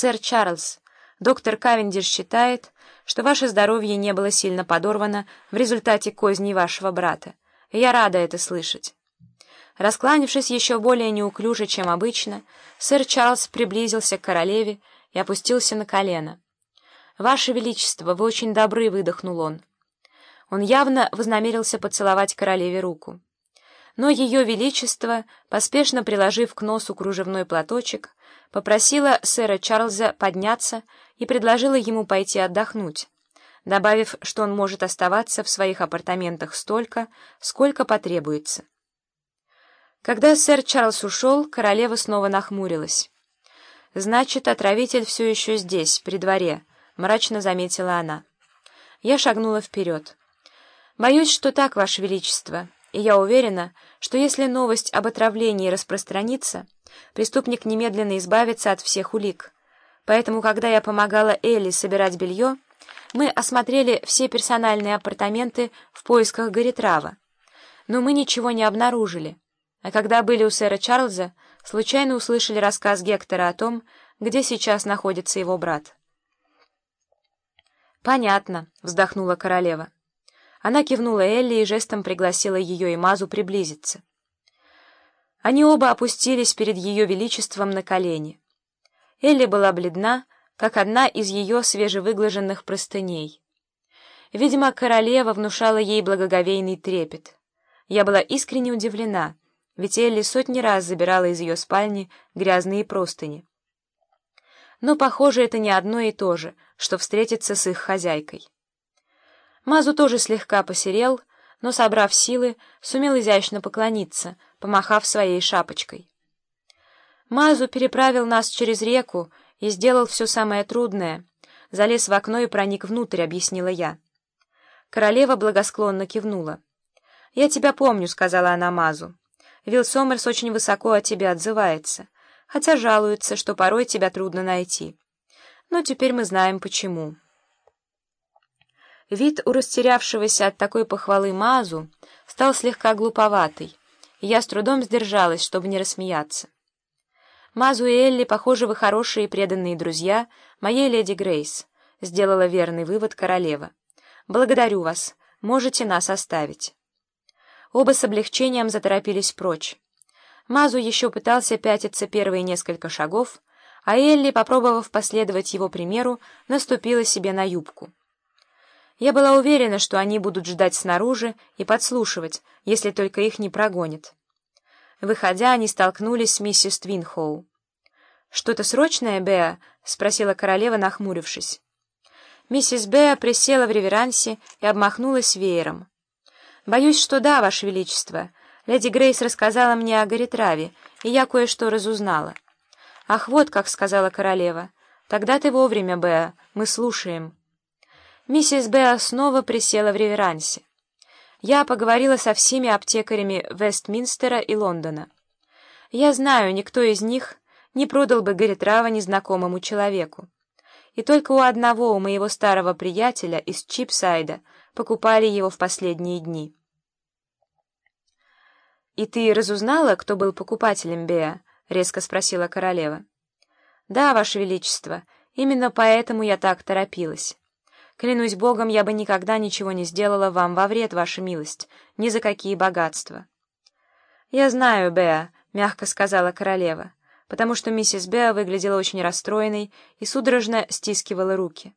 «Сэр Чарльз, доктор Кавендиш считает, что ваше здоровье не было сильно подорвано в результате козней вашего брата. Я рада это слышать». Раскланившись еще более неуклюже, чем обычно, сэр Чарльз приблизился к королеве и опустился на колено. «Ваше Величество, вы очень добры», — выдохнул он. Он явно вознамерился поцеловать королеве руку. Но Ее Величество, поспешно приложив к носу кружевной платочек, попросила сэра Чарльза подняться и предложила ему пойти отдохнуть, добавив, что он может оставаться в своих апартаментах столько, сколько потребуется. Когда сэр Чарльз ушел, королева снова нахмурилась. «Значит, отравитель все еще здесь, при дворе», — мрачно заметила она. Я шагнула вперед. «Боюсь, что так, Ваше Величество, и я уверена, что если новость об отравлении распространится, преступник немедленно избавится от всех улик. Поэтому, когда я помогала Элли собирать белье, мы осмотрели все персональные апартаменты в поисках Горитрава, но мы ничего не обнаружили». А когда были у сэра Чарльза, случайно услышали рассказ Гектора о том, где сейчас находится его брат. «Понятно», — вздохнула королева. Она кивнула Элли и жестом пригласила ее и Мазу приблизиться. Они оба опустились перед ее величеством на колени. Элли была бледна, как одна из ее свежевыглаженных простыней. Видимо, королева внушала ей благоговейный трепет. Я была искренне удивлена — ведь Элли сотни раз забирала из ее спальни грязные простыни. Но, похоже, это не одно и то же, что встретиться с их хозяйкой. Мазу тоже слегка посерел, но, собрав силы, сумел изящно поклониться, помахав своей шапочкой. Мазу переправил нас через реку и сделал все самое трудное. Залез в окно и проник внутрь, объяснила я. Королева благосклонно кивнула. «Я тебя помню», — сказала она Мазу. Вилл Сомерс очень высоко о тебе отзывается, хотя жалуется, что порой тебя трудно найти. Но теперь мы знаем, почему. Вид у растерявшегося от такой похвалы Мазу стал слегка глуповатый, и я с трудом сдержалась, чтобы не рассмеяться. Мазу и Элли, похоже, вы хорошие и преданные друзья моей леди Грейс, сделала верный вывод королева. Благодарю вас, можете нас оставить. Оба с облегчением заторопились прочь. Мазу еще пытался пятиться первые несколько шагов, а Элли, попробовав последовать его примеру, наступила себе на юбку. Я была уверена, что они будут ждать снаружи и подслушивать, если только их не прогонят. Выходя, они столкнулись с миссис Твинхоу. «Что-то срочное, Беа?» — спросила королева, нахмурившись. Миссис Беа присела в реверансе и обмахнулась веером. «Боюсь, что да, Ваше Величество. Леди Грейс рассказала мне о Горитраве, и я кое-что разузнала». «Ах, вот как», — сказала королева. «Тогда ты вовремя, Беа. Мы слушаем». Миссис Беа снова присела в реверансе. Я поговорила со всеми аптекарями Вестминстера и Лондона. Я знаю, никто из них не продал бы Горитрава незнакомому человеку. И только у одного, у моего старого приятеля из Чипсайда, покупали его в последние дни. «И ты разузнала, кто был покупателем Беа?» — резко спросила королева. «Да, Ваше Величество, именно поэтому я так торопилась. Клянусь Богом, я бы никогда ничего не сделала вам во вред, Ваша милость, ни за какие богатства». «Я знаю, Беа», — мягко сказала королева, потому что миссис Беа выглядела очень расстроенной и судорожно стискивала руки.